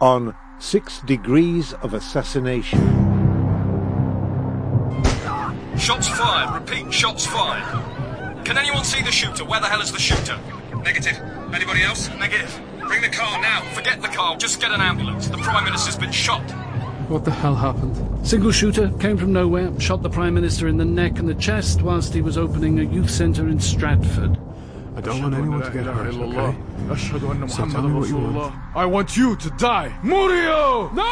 on Six Degrees of Assassination. Shots fired. Repeat, shots fired. Can anyone see the shooter? Where the hell is the shooter? Negative. Anybody else? Negative. Bring the car now. Forget the car. Just get an ambulance. The Prime Minister's been shot. What the hell happened? Single shooter came from nowhere, shot the Prime Minister in the neck and the chest whilst he was opening a youth centre in Stratford. I don't want anyone to get hurt, okay? أشهد أن So tell محمد me what you رسول want. الله. I want you to die. Murio! No!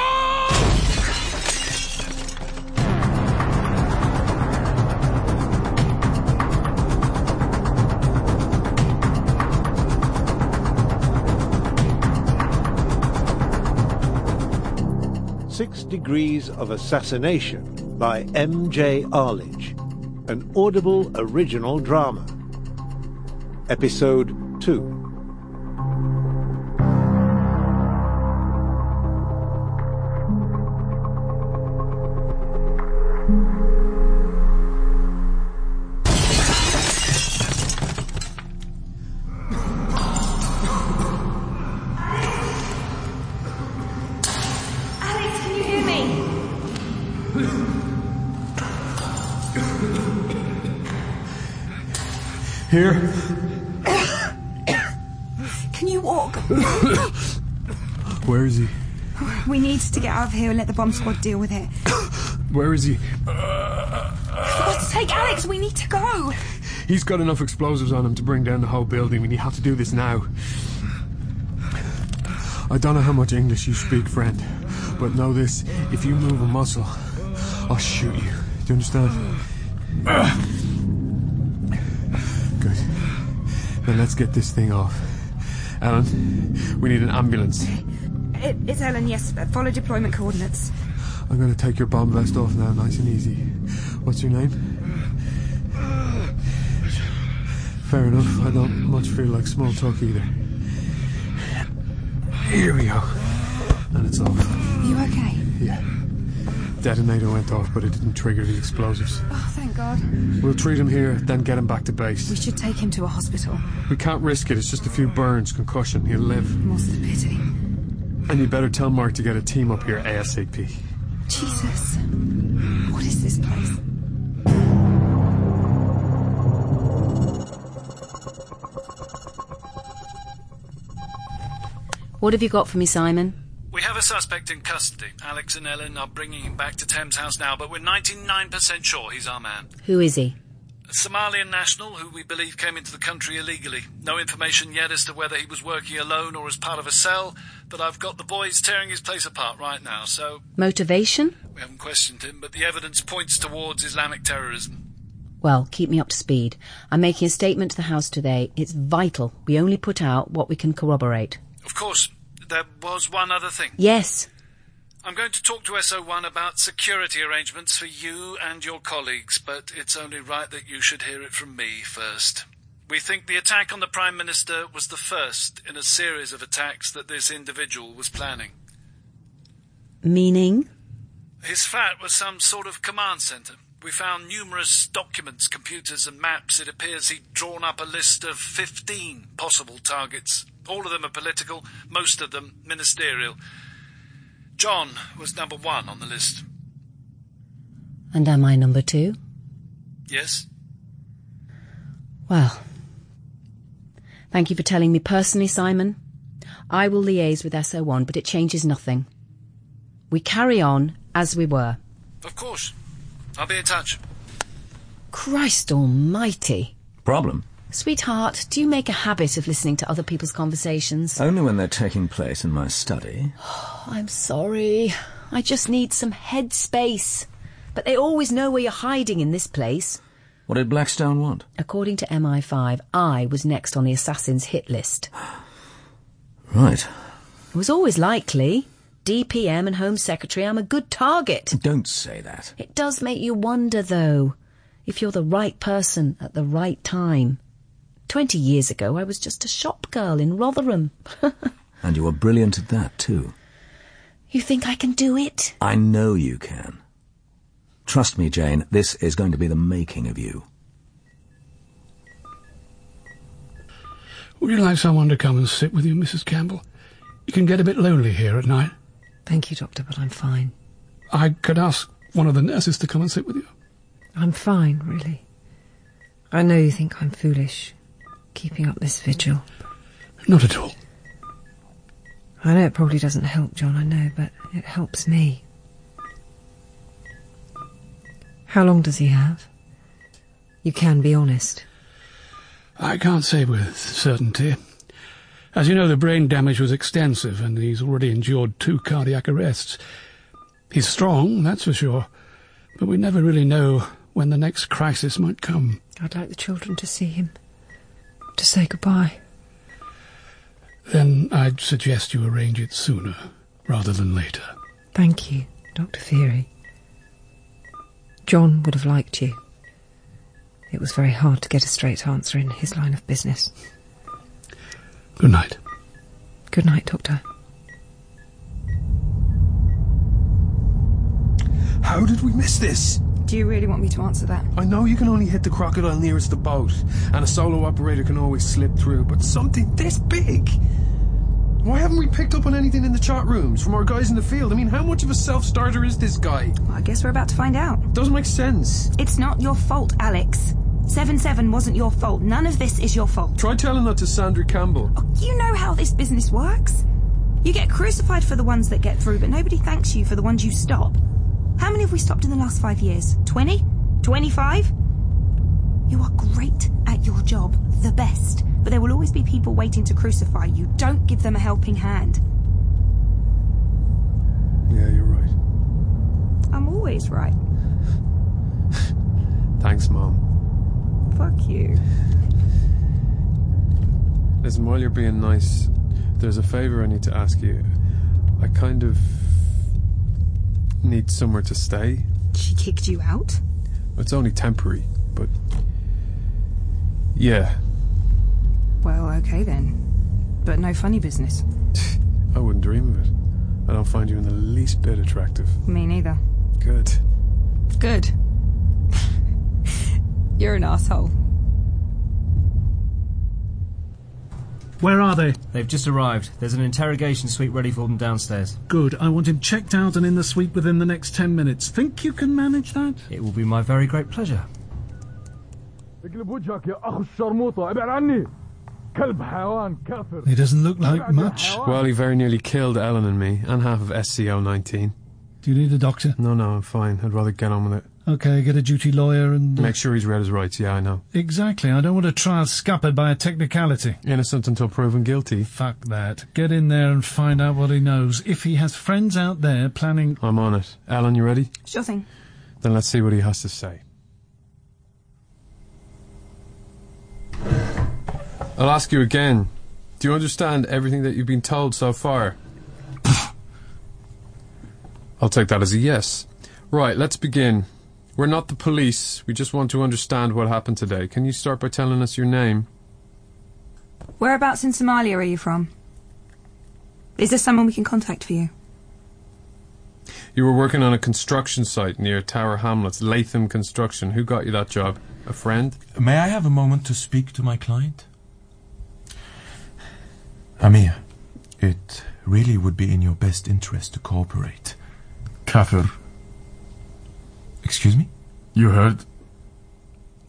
Six Degrees of Assassination by M.J. Arledge, an audible original drama. Episode 2. Here? Can you walk? Where is he? We need to get out of here and let the bomb squad deal with it. Where is he? For God's sake, Alex, we need to go. He's got enough explosives on him to bring down the whole building. We have to do this now. I don't know how much English you speak, friend, but know this: if you move a muscle, I'll shoot you. Do you understand? Good. Then let's get this thing off. Alan, we need an ambulance. It, it's Ellen, yes. Follow deployment coordinates. I'm going to take your bomb vest off now, nice and easy. What's your name? Fair enough. I don't much feel like small talk either. Here we go. And it's off. You okay? Yeah. Detonator went off, but it didn't trigger the explosives. Oh, thank God. We'll treat him here, then get him back to base. We should take him to a hospital. We can't risk it. It's just a few burns, concussion. He'll live. More's the pity. And you better tell Mark to get a team up here ASAP. Jesus. What is this place? What have you got for me, Simon? We have a suspect in custody. Alex and Ellen are bringing him back to Thames House now, but we're 99% sure he's our man. Who is he? Somalian national who we believe came into the country illegally. No information yet as to whether he was working alone or as part of a cell, but I've got the boys tearing his place apart right now, so Motivation? we haven't questioned him, but the evidence points towards Islamic terrorism. Well, keep me up to speed. I'm making a statement to the House today. It's vital we only put out what we can corroborate. Of course, there was one other thing. Yes, I'm going to talk to SO1 about security arrangements for you and your colleagues, but it's only right that you should hear it from me first. We think the attack on the Prime Minister was the first in a series of attacks that this individual was planning. meaning? His flat was some sort of command centre. We found numerous documents, computers, and maps. It appears he'd drawn up a list of 15 possible targets. All of them are political, most of them ministerial. John was number one on the list. And am I number two? Yes? Well, thank you for telling me personally, Simon. I will liaise with SO1, but it changes nothing. We carry on as we were. Of course. I'll be in touch. Christ almighty. Problem? Sweetheart, do you make a habit of listening to other people's conversations? Only when they're taking place in my study. I'm sorry. I just need some head space. But they always know where you're hiding in this place. What did Blackstone want? According to MI5, I was next on the assassin's hit list. Right. It was always likely. DPM and Home Secretary, I'm a good target. Don't say that. It does make you wonder, though, if you're the right person at the right time. Twenty years ago, I was just a shop girl in Rotherham. And you were brilliant at that, too. you think I can do it? I know you can. Trust me, Jane, this is going to be the making of you. Would you like someone to come and sit with you, Mrs. Campbell? You can get a bit lonely here at night. Thank you, Doctor, but I'm fine. I could ask one of the nurses to come and sit with you. I'm fine, really. I know you think I'm foolish, keeping up this vigil. Not at all. I know it probably doesn't help, John, I know, but it helps me. How long does he have? You can be honest. I can't say with certainty. As you know, the brain damage was extensive, and he's already endured two cardiac arrests. He's strong, that's for sure, but we never really know when the next crisis might come. I'd like the children to see him, to say goodbye. Then I'd suggest you arrange it sooner rather than later. Thank you, Dr. Feary. John would have liked you. It was very hard to get a straight answer in his line of business. Good night. Good night, Doctor. How did we miss this? Do you really want me to answer that? I know you can only hit the crocodile nearest the boat, and a solo operator can always slip through, but something this big? Why haven't we picked up on anything in the chat rooms from our guys in the field? I mean, how much of a self starter is this guy? Well, I guess we're about to find out. Doesn't make sense. It's not your fault, Alex. 7 7 wasn't your fault. None of this is your fault. Try telling that to Sandra Campbell. Oh, You know how this business works. You get crucified for the ones that get through, but nobody thanks you for the ones you stop. How many have we stopped in the last five years? 20? 25? You are great at your job, the best, but there will always be people waiting to crucify you. Don't give them a helping hand. Yeah, you're right. I'm always right. Thanks, Mom. Fuck you. Listen, while you're being nice, there's a favour I need to ask you. I kind of need somewhere to stay. She kicked you out? It's only temporary, but. Yeah, Well, okay then. But no funny business. I wouldn't dream of it. I don't find you in the least bit attractive. Me neither. Good. Good. You're an asshole. Where are they? They've just arrived. There's an interrogation suite ready for them downstairs. Good. I want him checked out and in the suite within the next ten minutes. Think you can manage that? It will be my very great pleasure. He doesn't look like much. Well, he very nearly killed Ellen and me, and half of SCO 19. Do you need a doctor? No, no, I'm fine. I'd rather get on with it. Okay, get a duty lawyer and. uh, Make sure he's read his rights, yeah, I know. Exactly. I don't want a trial scuppered by a technicality. Innocent until proven guilty. Fuck that. Get in there and find out what he knows. If he has friends out there planning. I'm on it. Alan, you ready? Sure thing. Then let's see what he has to say. I'll ask you again. Do you understand everything that you've been told so far? I'll take that as a yes. Right, let's begin. We're not the police. We just want to understand what happened today. Can you start by telling us your name? Whereabouts in Somalia are you from? Is there someone we can contact for you? You were working on a construction site near Tower Hamlets, Latham Construction. Who got you that job? A friend? May I have a moment to speak to my client? Amir, it really would be in your best interest to cooperate. Kafir. Excuse me? You heard?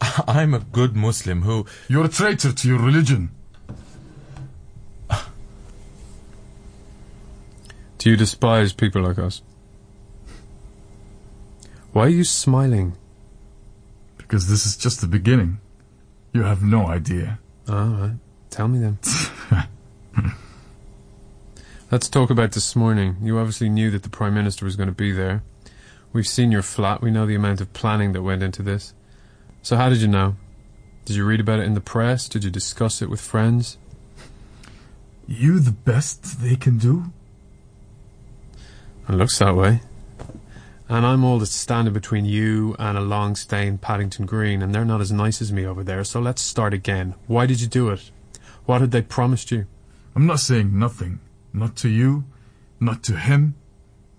I'm a good Muslim who. You're a traitor to your religion. Do you despise people like us? Why are you smiling? Because this is just the beginning. You have no idea. All right. Tell me then. Let's talk about this morning. You obviously knew that the Prime Minister was going to be there. We've seen your flat. We know the amount of planning that went into this. So, how did you know? Did you read about it in the press? Did you discuss it with friends? You the best they can do? It looks that way. And I'm all that's standing between you and a long stay in Paddington Green, and they're not as nice as me over there, so let's start again. Why did you do it? What had they promised you? I'm not saying nothing. Not to you, not to him.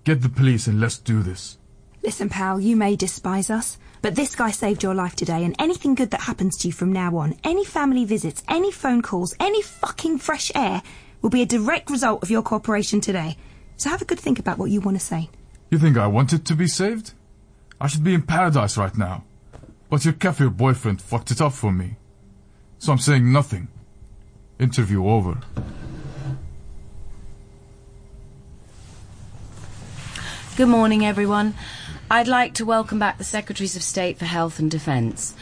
Get the police and let's do this. Listen, pal, you may despise us, but this guy saved your life today, and anything good that happens to you from now on, any family visits, any phone calls, any fucking fresh air, will be a direct result of your cooperation today. So have a good think about what you want to say. You think I wanted to be saved? I should be in paradise right now. But your kafir boyfriend fucked it up for me. So I'm saying nothing. Interview over. Good morning, everyone. I'd like to welcome back the Secretaries of State for Health and Defence.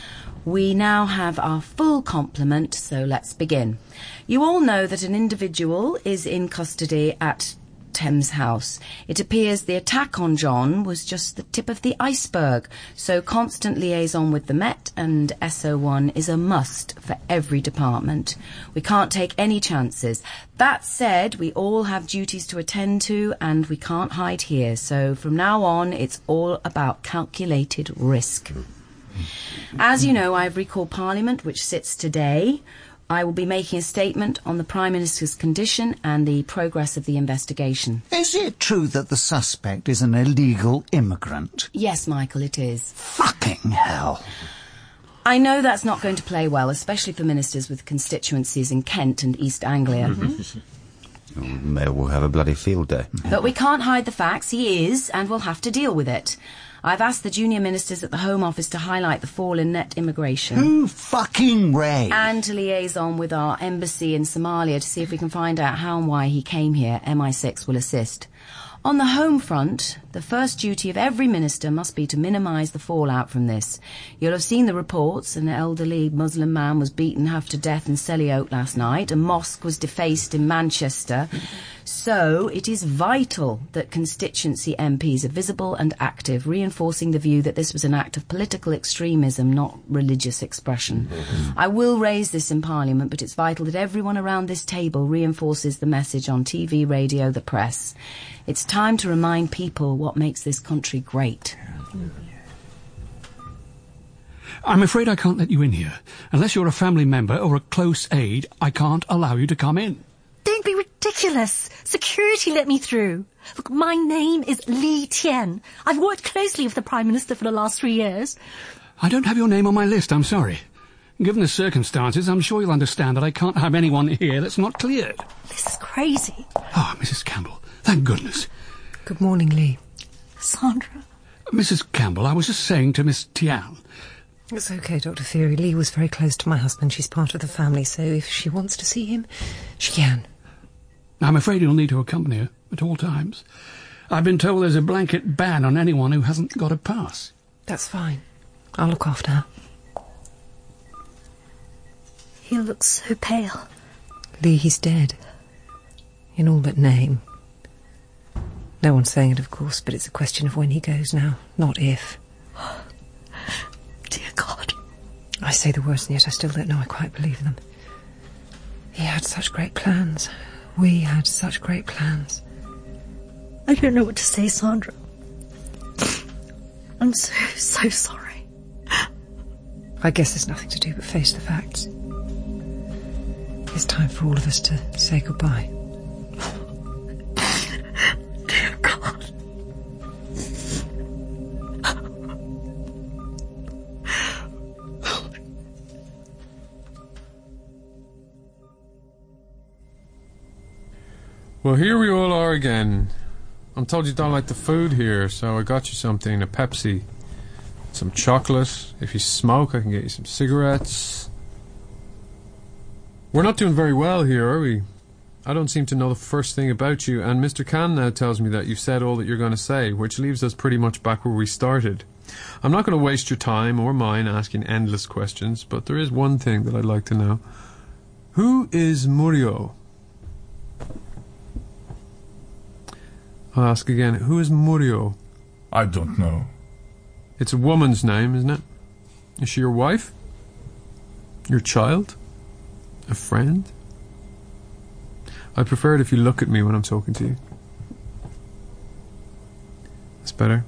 We now have our full complement, so let's begin. You all know that an individual is in custody at Thames House. It appears the attack on John was just the tip of the iceberg, so constant liaison with the Met and SO1 is a must for every department. We can't take any chances. That said, we all have duties to attend to and we can't hide here, so from now on it's all about calculated risk. As you know, I've recalled Parliament, which sits today. I will be making a statement on the Prime Minister's condition and the progress of the investigation. Is it true that the suspect is an illegal immigrant? Yes, Michael, it is. Fucking hell. I know that's not going to play well, especially for ministers with constituencies in Kent and East Anglia. Mm-hmm. Mm, Mayor will have a bloody field day. But we can't hide the facts. He is, and we'll have to deal with it. I've asked the junior ministers at the Home Office to highlight the fall in net immigration. Who fucking Ray? And to liaison with our embassy in Somalia to see if we can find out how and why he came here. MI6 will assist. On the home front, the first duty of every minister must be to minimise the fallout from this. You'll have seen the reports. An elderly Muslim man was beaten half to death in Selly Oak last night. A mosque was defaced in Manchester. So it is vital that constituency MPs are visible and active, reinforcing the view that this was an act of political extremism, not religious expression. Mm-hmm. I will raise this in Parliament, but it's vital that everyone around this table reinforces the message on TV, radio, the press. It's time to remind people what makes this country great. I'm afraid I can't let you in here. Unless you're a family member or a close aide, I can't allow you to come in. Don't be ridiculous. Security let me through. Look, my name is Li Tian. I've worked closely with the Prime Minister for the last three years. I don't have your name on my list, I'm sorry. Given the circumstances, I'm sure you'll understand that I can't have anyone here that's not cleared. This is crazy. Ah, Mrs. Campbell, thank goodness. Good morning, Lee. Sandra. Mrs. Campbell, I was just saying to Miss Tian. It's okay, Dr. Feary. Lee was very close to my husband. She's part of the family, so if she wants to see him, she can. I'm afraid you'll need to accompany her at all times. I've been told there's a blanket ban on anyone who hasn't got a pass. That's fine. I'll look after her. He looks so pale. Lee, he's dead. In all but name. No one's saying it, of course, but it's a question of when he goes now, not if. Dear God. I say the worst, and yet I still don't know I quite believe them. He had such great plans. We had such great plans. I don't know what to say, Sandra. I'm so, so sorry. I guess there's nothing to do but face the facts. It's time for all of us to say goodbye. Here we all are again. I'm told you don't like the food here, so I got you something a Pepsi, some chocolate. If you smoke, I can get you some cigarettes. We're not doing very well here, are we? I don't seem to know the first thing about you, and Mr. Khan now tells me that you've said all that you're going to say, which leaves us pretty much back where we started. I'm not going to waste your time or mine asking endless questions, but there is one thing that I'd like to know. Who is Murio? I'll ask again. Who is Murio? I don't know. It's a woman's name, isn't it? Is she your wife? Your child? A friend? I prefer it if you look at me when I'm talking to you. That's better.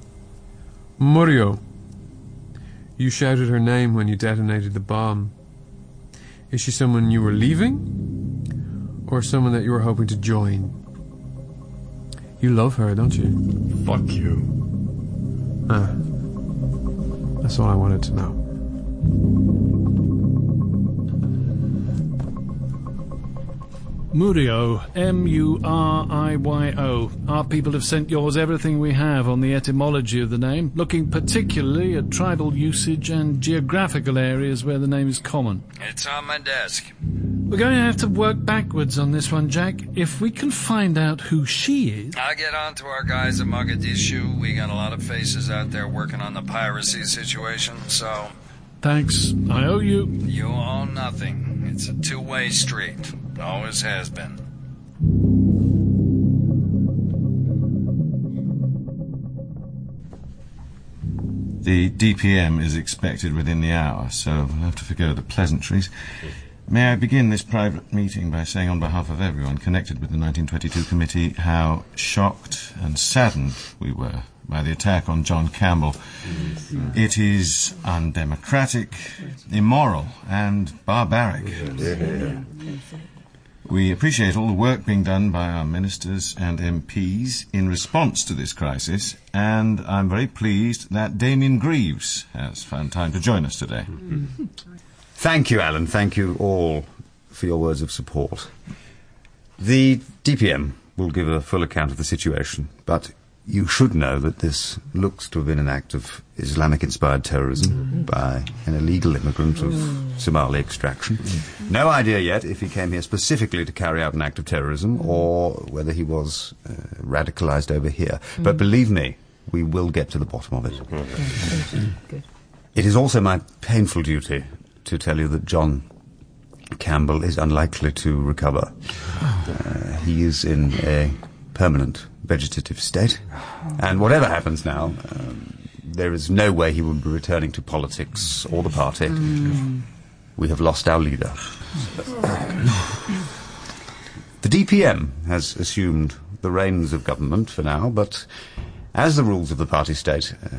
Murio. You shouted her name when you detonated the bomb. Is she someone you were leaving? Or someone that you were hoping to join? You love her, don't you? Fuck you. Ah. That's all I wanted to know. Murio, M-U-R-I-Y-O. Our people have sent yours everything we have on the etymology of the name, looking particularly at tribal usage and geographical areas where the name is common. It's on my desk. We're going to have to work backwards on this one, Jack. If we can find out who she is... I'll get on to our guys at Mogadishu. We got a lot of faces out there working on the piracy situation, so... Thanks. I owe you. You owe nothing. It's a two-way street. Always has been. The DPM is expected within the hour, so we'll have to forgo the pleasantries. May I begin this private meeting by saying, on behalf of everyone connected with the 1922 committee, how shocked and saddened we were by the attack on John Campbell. It is undemocratic, immoral, and barbaric. We appreciate all the work being done by our ministers and MPs in response to this crisis, and I'm very pleased that Damien Greaves has found time to join us today. Thank you, Alan. Thank you all for your words of support. The DPM will give a full account of the situation, but you should know that this looks to have been an act of Islamic inspired terrorism by an illegal immigrant of Somali extraction. No idea yet if he came here specifically to carry out an act of terrorism or whether he was uh, radicalized over here. But believe me, we will get to the bottom of it. It is also my painful duty to tell you that John Campbell is unlikely to recover. Uh, he is in a permanent vegetative state, and whatever happens now, um, there is no way he will be returning to politics or the party. We have lost our leader. The DPM has assumed the reins of government for now, but as the rules of the party state, uh,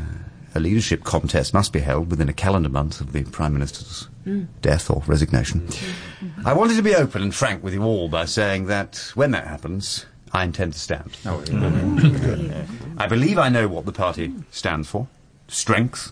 a leadership contest must be held within a calendar month of the Prime Minister's Mm. death or resignation. I wanted to be open and frank with you all by saying that when that happens, I intend to stand. I believe I know what the party stands for strength,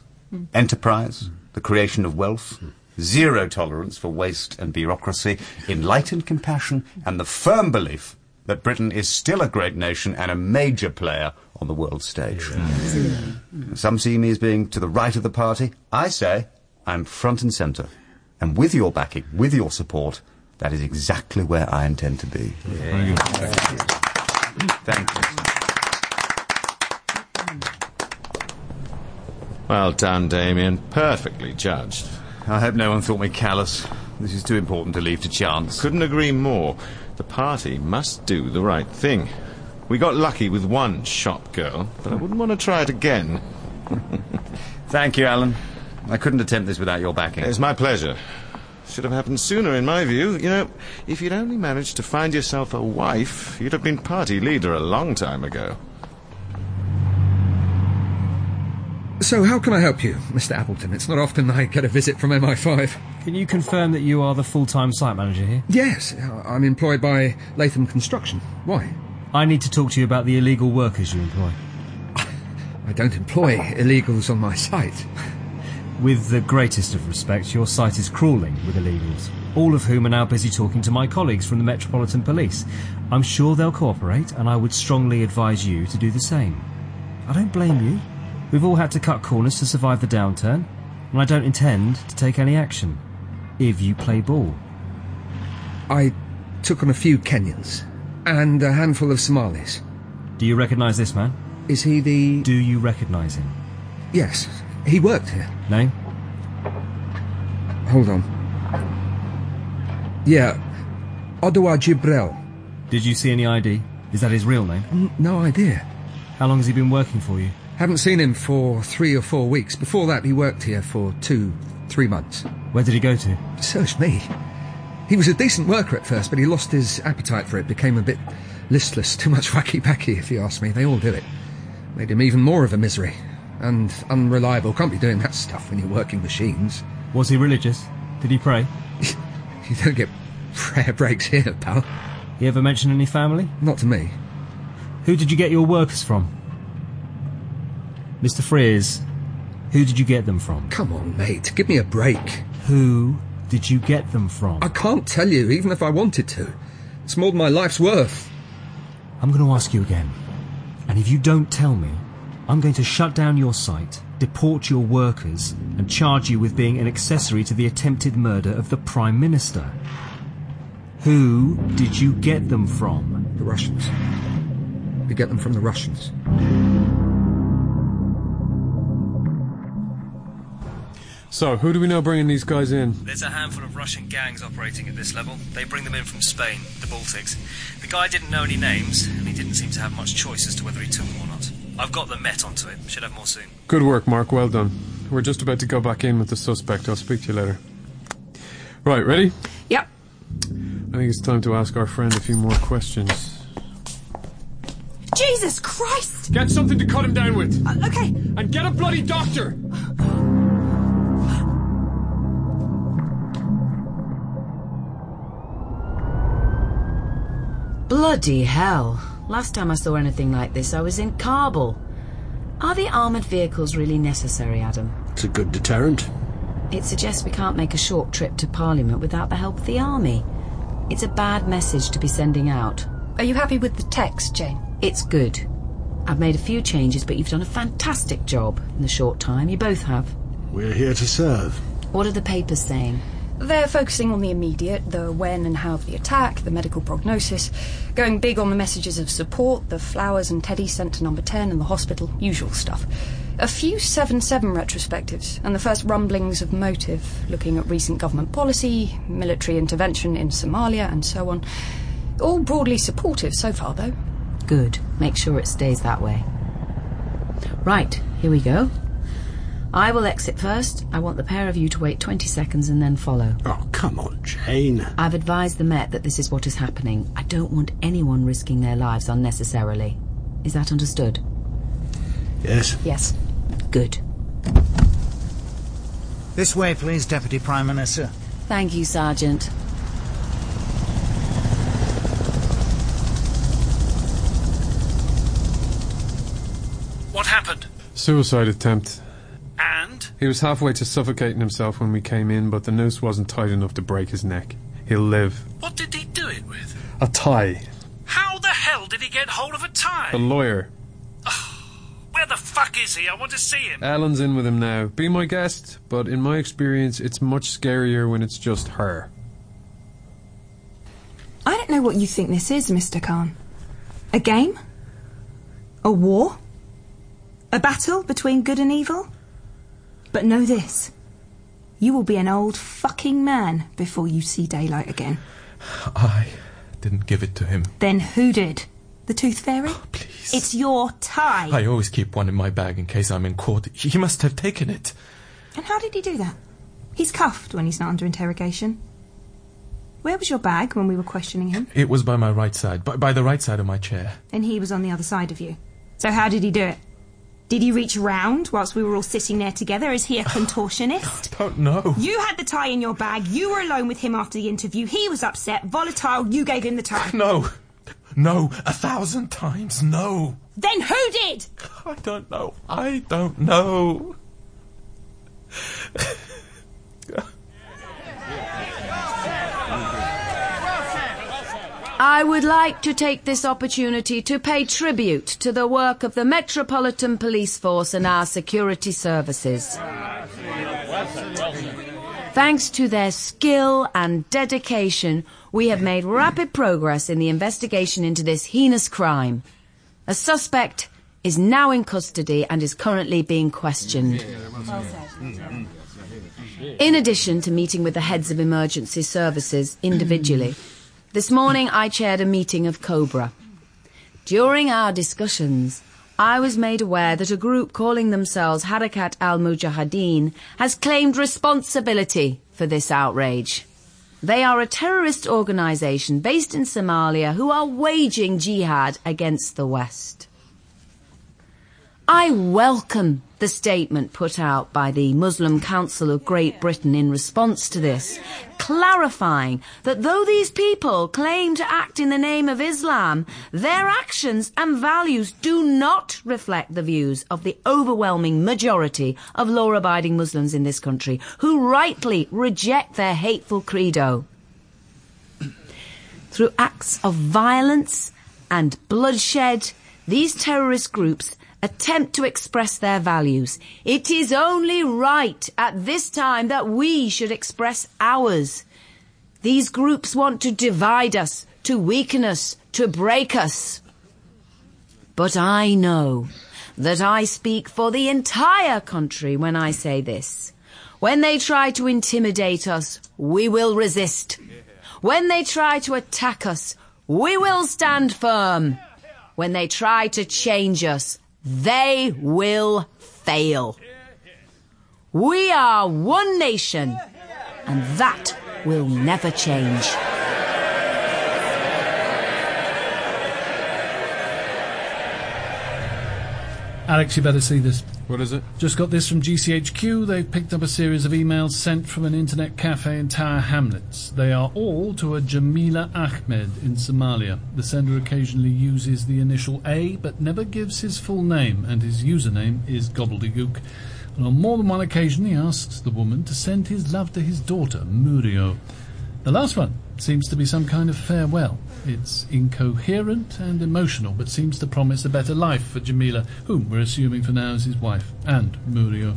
enterprise, the creation of wealth, zero tolerance for waste and bureaucracy, enlightened compassion, and the firm belief that Britain is still a great nation and a major player on the world stage. Mm. Some see me as being to the right of the party. I say I'm front and centre. And with your backing, with your support, that is exactly where I intend to be. Thank you. Well done, Damien. Perfectly judged. I hope no one thought me callous. This is too important to leave to chance. Couldn't agree more. The party must do the right thing. We got lucky with one shop girl, but I wouldn't want to try it again. Thank you, Alan. I couldn't attempt this without your backing. It's my pleasure. Should have happened sooner, in my view. You know, if you'd only managed to find yourself a wife, you'd have been party leader a long time ago. So, how can I help you, Mr. Appleton? It's not often I get a visit from MI5. Can you confirm that you are the full-time site manager here? Yes, uh, I'm employed by Latham Construction. Why? I need to talk to you about the illegal workers you employ. I don't employ illegals on my site. With the greatest of respect, your site is crawling with illegals, all of whom are now busy talking to my colleagues from the Metropolitan Police. I'm sure they'll cooperate, and I would strongly advise you to do the same. I don't blame you. We've all had to cut corners to survive the downturn, and I don't intend to take any action. If you play ball. I took on a few Kenyans and a handful of Somalis. Do you recognise this man? Is he the. Do you recognise him? Yes, he worked here. Name? Hold on. Yeah, Odawa Jibril. Did you see any ID? Is that his real name? N- no idea. How long has he been working for you? Haven't seen him for three or four weeks. Before that, he worked here for two, three months. Where did he go to? Search me. He was a decent worker at first, but he lost his appetite for it, became a bit listless, too much wacky-packy, if you ask me. They all do it. Made him even more of a misery. And unreliable. Can't be doing that stuff when you're working machines. Was he religious? Did he pray? You don't get prayer breaks here, pal. He ever mention any family? Not to me. Who did you get your workers from? Mr. Frears, who did you get them from? Come on, mate. Give me a break. Who did you get them from? I can't tell you, even if I wanted to. It's more than my life's worth. I'm going to ask you again. And if you don't tell me, I'm going to shut down your site, deport your workers, and charge you with being an accessory to the attempted murder of the Prime Minister. Who did you get them from? The Russians. We get them from the Russians. So, who do we know bringing these guys in? There's a handful of Russian gangs operating at this level. They bring them in from Spain, the Baltics. The guy didn't know any names, and he didn't seem to have much choice as to whether he took them or not. I've got the Met onto it. Should have more soon. Good work, Mark. Well done. We're just about to go back in with the suspect. I'll speak to you later. Right, ready? Yep. I think it's time to ask our friend a few more questions. Jesus Christ! Get something to cut him down with. Uh, okay. And get a bloody doctor! Bloody hell. Last time I saw anything like this, I was in Kabul. Are the armoured vehicles really necessary, Adam? It's a good deterrent. It suggests we can't make a short trip to Parliament without the help of the army. It's a bad message to be sending out. Are you happy with the text, Jane? It's good. I've made a few changes, but you've done a fantastic job in the short time. You both have. We're here to serve. What are the papers saying? They're focusing on the immediate, the when and how of the attack, the medical prognosis, going big on the messages of support, the flowers and teddy sent to number 10 and the hospital, usual stuff. A few 7-7 retrospectives, and the first rumblings of motive, looking at recent government policy, military intervention in Somalia, and so on. All broadly supportive so far, though. Good. Make sure it stays that way. Right, here we go. I will exit first. I want the pair of you to wait 20 seconds and then follow. Oh, come on, Jane. I've advised the Met that this is what is happening. I don't want anyone risking their lives unnecessarily. Is that understood? Yes. Yes. Good. This way, please, Deputy Prime Minister. Thank you, Sergeant. What happened? Suicide attempt. And? He was halfway to suffocating himself when we came in, but the noose wasn't tight enough to break his neck. He'll live. What did he do it with? A tie. How the hell did he get hold of a tie? A lawyer. Where the fuck is he? I want to see him. Ellen's in with him now. Be my guest, but in my experience, it's much scarier when it's just her. I don't know what you think this is, Mr. Khan. A game? A war? A battle between good and evil? But know this. You will be an old fucking man before you see daylight again. I didn't give it to him. Then who did? The Tooth Fairy? Oh, please. It's your tie. I always keep one in my bag in case I'm in court. He must have taken it. And how did he do that? He's cuffed when he's not under interrogation. Where was your bag when we were questioning him? It was by my right side, by, by the right side of my chair. And he was on the other side of you. So how did he do it? Did he reach round whilst we were all sitting there together? Is he a contortionist? I don't know. You had the tie in your bag. You were alone with him after the interview. He was upset, volatile. You gave him the tie. No. No. A thousand times no. Then who did? I don't know. I don't know. I would like to take this opportunity to pay tribute to the work of the Metropolitan Police Force and our security services. Thanks to their skill and dedication, we have made rapid progress in the investigation into this heinous crime. A suspect is now in custody and is currently being questioned. In addition to meeting with the heads of emergency services individually, this morning I chaired a meeting of Cobra. During our discussions, I was made aware that a group calling themselves Harakat al Mujahideen has claimed responsibility for this outrage. They are a terrorist organisation based in Somalia who are waging jihad against the West. I welcome the statement put out by the Muslim Council of Great Britain in response to this, clarifying that though these people claim to act in the name of Islam, their actions and values do not reflect the views of the overwhelming majority of law-abiding Muslims in this country, who rightly reject their hateful credo. Through acts of violence and bloodshed, these terrorist groups attempt to express their values. It is only right at this time that we should express ours. These groups want to divide us, to weaken us, to break us. But I know that I speak for the entire country when I say this. When they try to intimidate us, we will resist. When they try to attack us, we will stand firm. When they try to change us, they will fail. We are one nation, and that will never change. Alex, you better see this. What is it? Just got this from GCHQ. They've picked up a series of emails sent from an internet cafe in Tower Hamlets. They are all to a Jamila Ahmed in Somalia. The sender occasionally uses the initial A, but never gives his full name, and his username is Gobbledygook. And on more than one occasion, he asks the woman to send his love to his daughter, Murio. The last one seems to be some kind of farewell. It's incoherent and emotional, but seems to promise a better life for Jamila, whom we're assuming for now is his wife, and Murio.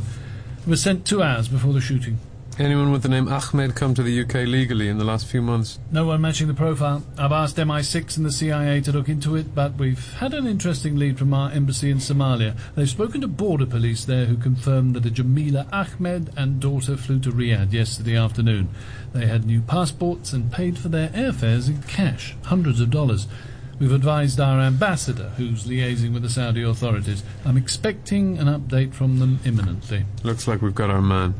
It was sent two hours before the shooting. Anyone with the name Ahmed come to the UK legally in the last few months? No one matching the profile. I've asked MI6 and the CIA to look into it, but we've had an interesting lead from our embassy in Somalia. They've spoken to border police there who confirmed that a Jamila Ahmed and daughter flew to Riyadh yesterday afternoon. They had new passports and paid for their airfares in cash, hundreds of dollars. We've advised our ambassador, who's liaising with the Saudi authorities. I'm expecting an update from them imminently. Looks like we've got our man.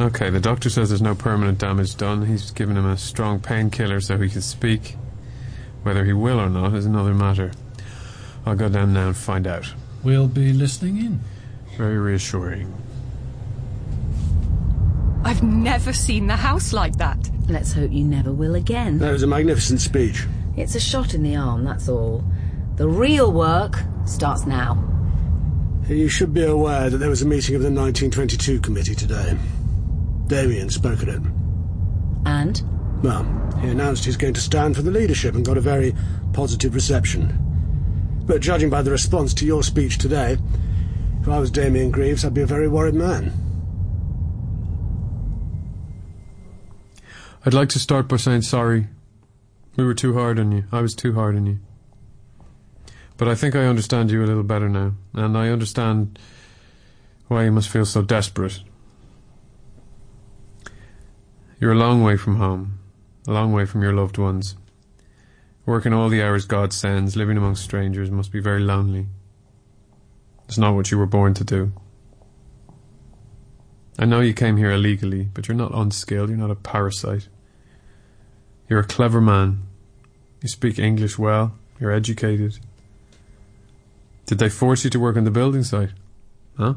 Okay, the doctor says there's no permanent damage done. He's given him a strong painkiller so he can speak. Whether he will or not is another matter. I'll go down now and find out. We'll be listening in. Very reassuring. I've never seen the house like that. Let's hope you never will again. That was a magnificent speech. It's a shot in the arm, that's all. The real work starts now. You should be aware that there was a meeting of the 1922 committee today. Damien spoke at it. And? Well, he announced he's going to stand for the leadership and got a very positive reception. But judging by the response to your speech today, if I was Damien Greaves, I'd be a very worried man. I'd like to start by saying sorry. We were too hard on you. I was too hard on you. But I think I understand you a little better now, and I understand why you must feel so desperate. You're a long way from home, a long way from your loved ones. Working all the hours God sends, living among strangers must be very lonely. It's not what you were born to do. I know you came here illegally, but you're not unskilled, you're not a parasite. You're a clever man. You speak English well, you're educated. Did they force you to work on the building site? Huh?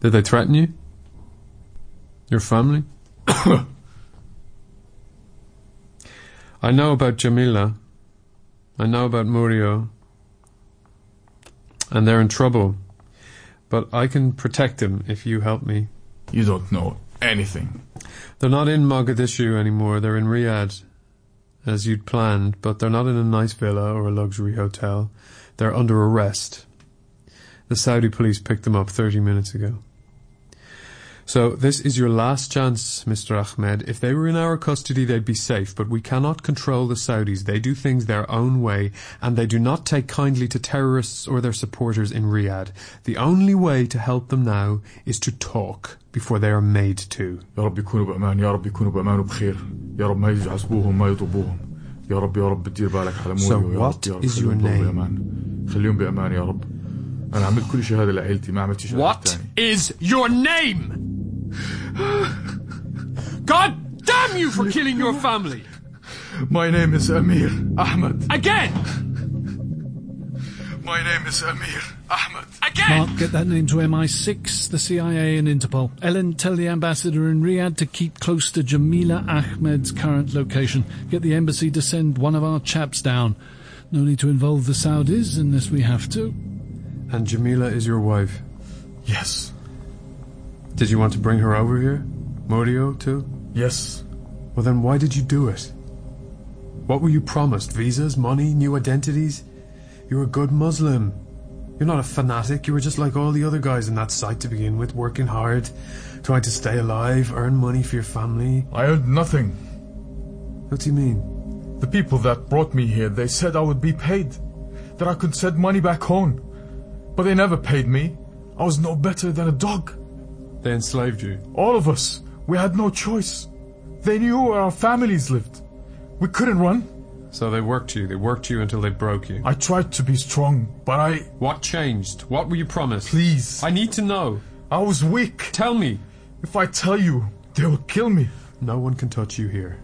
Did they threaten you? Your family? I know about Jamila. I know about Murio. And they're in trouble. But I can protect them if you help me. You don't know anything. They're not in Mogadishu anymore. They're in Riyadh, as you'd planned, but they're not in a nice villa or a luxury hotel. They're under arrest. The Saudi police picked them up 30 minutes ago. So this is your last chance, Mr. Ahmed. If they were in our custody, they'd be safe, but we cannot control the Saudis. They do things their own way, and they do not take kindly to terrorists or their supporters in Riyadh. The only way to help them now is to talk before they are made to. يا رب يكونوا بأمان يا رب يكونوا بأمان وبخير يا رب ما يحاسبوهم ما يطلبوهم يا رب يا رب تدير بالك على So موريو يا what رب يا رب is your خليهم name? بأمان خليهم بأمان يا رب أنا عملت كل شيء هذا لعيلتي ما عملت شيء What تاني is your name? God damn you for killing your family! My name is Amir Ahmed Again! My name is Amir Ahmed Again! Mark, get that name to MI6, the CIA, and Interpol. Ellen, tell the ambassador in Riyadh to keep close to Jamila Ahmed's current location. Get the embassy to send one of our chaps down. No need to involve the Saudis unless we have to. And Jamila is your wife? Yes. Did you want to bring her over here? Murio, too? Yes. Well, then why did you do it? What were you promised? Visas, money, new identities? You're a good Muslim. You're not a fanatic. You were just like all the other guys in that site to begin with, working hard, trying to stay alive, earn money for your family. I earned nothing. What do you mean? The people that brought me here, they said I would be paid. That I could send money back home. But they never paid me. I was no better than a dog. They enslaved you? All of us. We had no choice. They knew where our families lived. We couldn't run. So they worked you. They worked you until they broke you. I tried to be strong, but I. What changed? What were you promised? Please. I need to know. I was weak. Tell me. If I tell you, they will kill me. No one can touch you here.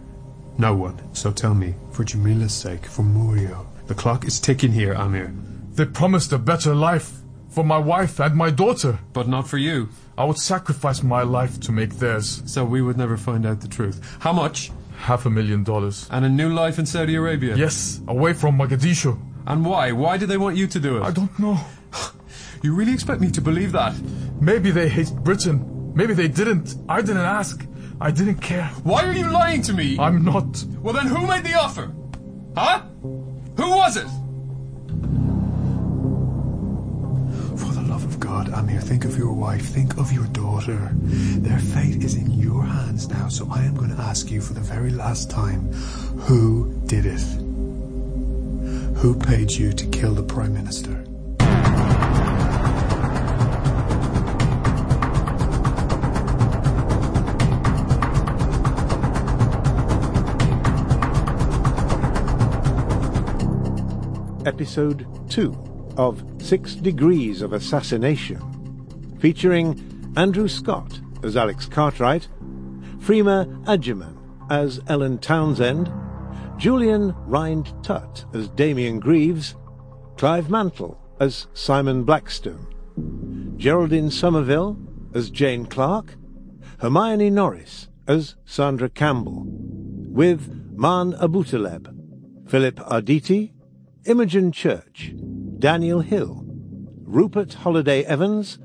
No one. So tell me, for Jamila's sake, for Murio. The clock is ticking here, Amir. They promised a better life for my wife and my daughter. But not for you. I would sacrifice my life to make theirs. So we would never find out the truth. How much? Half a million dollars. And a new life in Saudi Arabia? Yes, away from Mogadishu. And why? Why do they want you to do it? I don't know. You really expect me to believe that? Maybe they hate Britain. Maybe they didn't. I didn't ask. I didn't care. Why are you lying to me? I'm not. Well, then who made the offer? Huh? Who was it? Of God, Amir, think of your wife, think of your daughter. Their fate is in your hands now, so I am going to ask you for the very last time who did it? Who paid you to kill the Prime Minister? Episode 2 of Six Degrees of Assassination, featuring Andrew Scott as Alex Cartwright, Freema Agyeman as Ellen Townsend, Julian Rhind Tutt as Damien Greaves, Clive Mantle as Simon Blackstone, Geraldine Somerville as Jane Clark, Hermione Norris as Sandra Campbell, with Man Abutaleb, Philip Arditti, Imogen Church, Daniel Hill, Rupert Holliday Evans,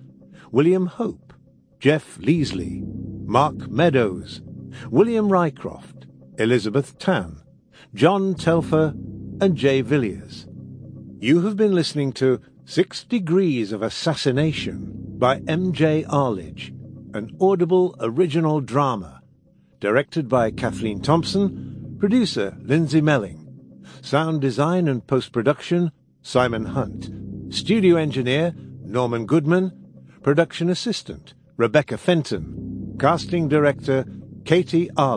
William Hope, Jeff Leasley, Mark Meadows, William Rycroft, Elizabeth Tan, John Telfer, and Jay Villiers. You have been listening to Six Degrees of Assassination by M.J. Arlidge, an audible original drama, directed by Kathleen Thompson, producer Lindsay Melling, sound design and post-production Simon Hunt, studio engineer Norman Goodman, production assistant Rebecca Fenton, casting director Katie Arledge.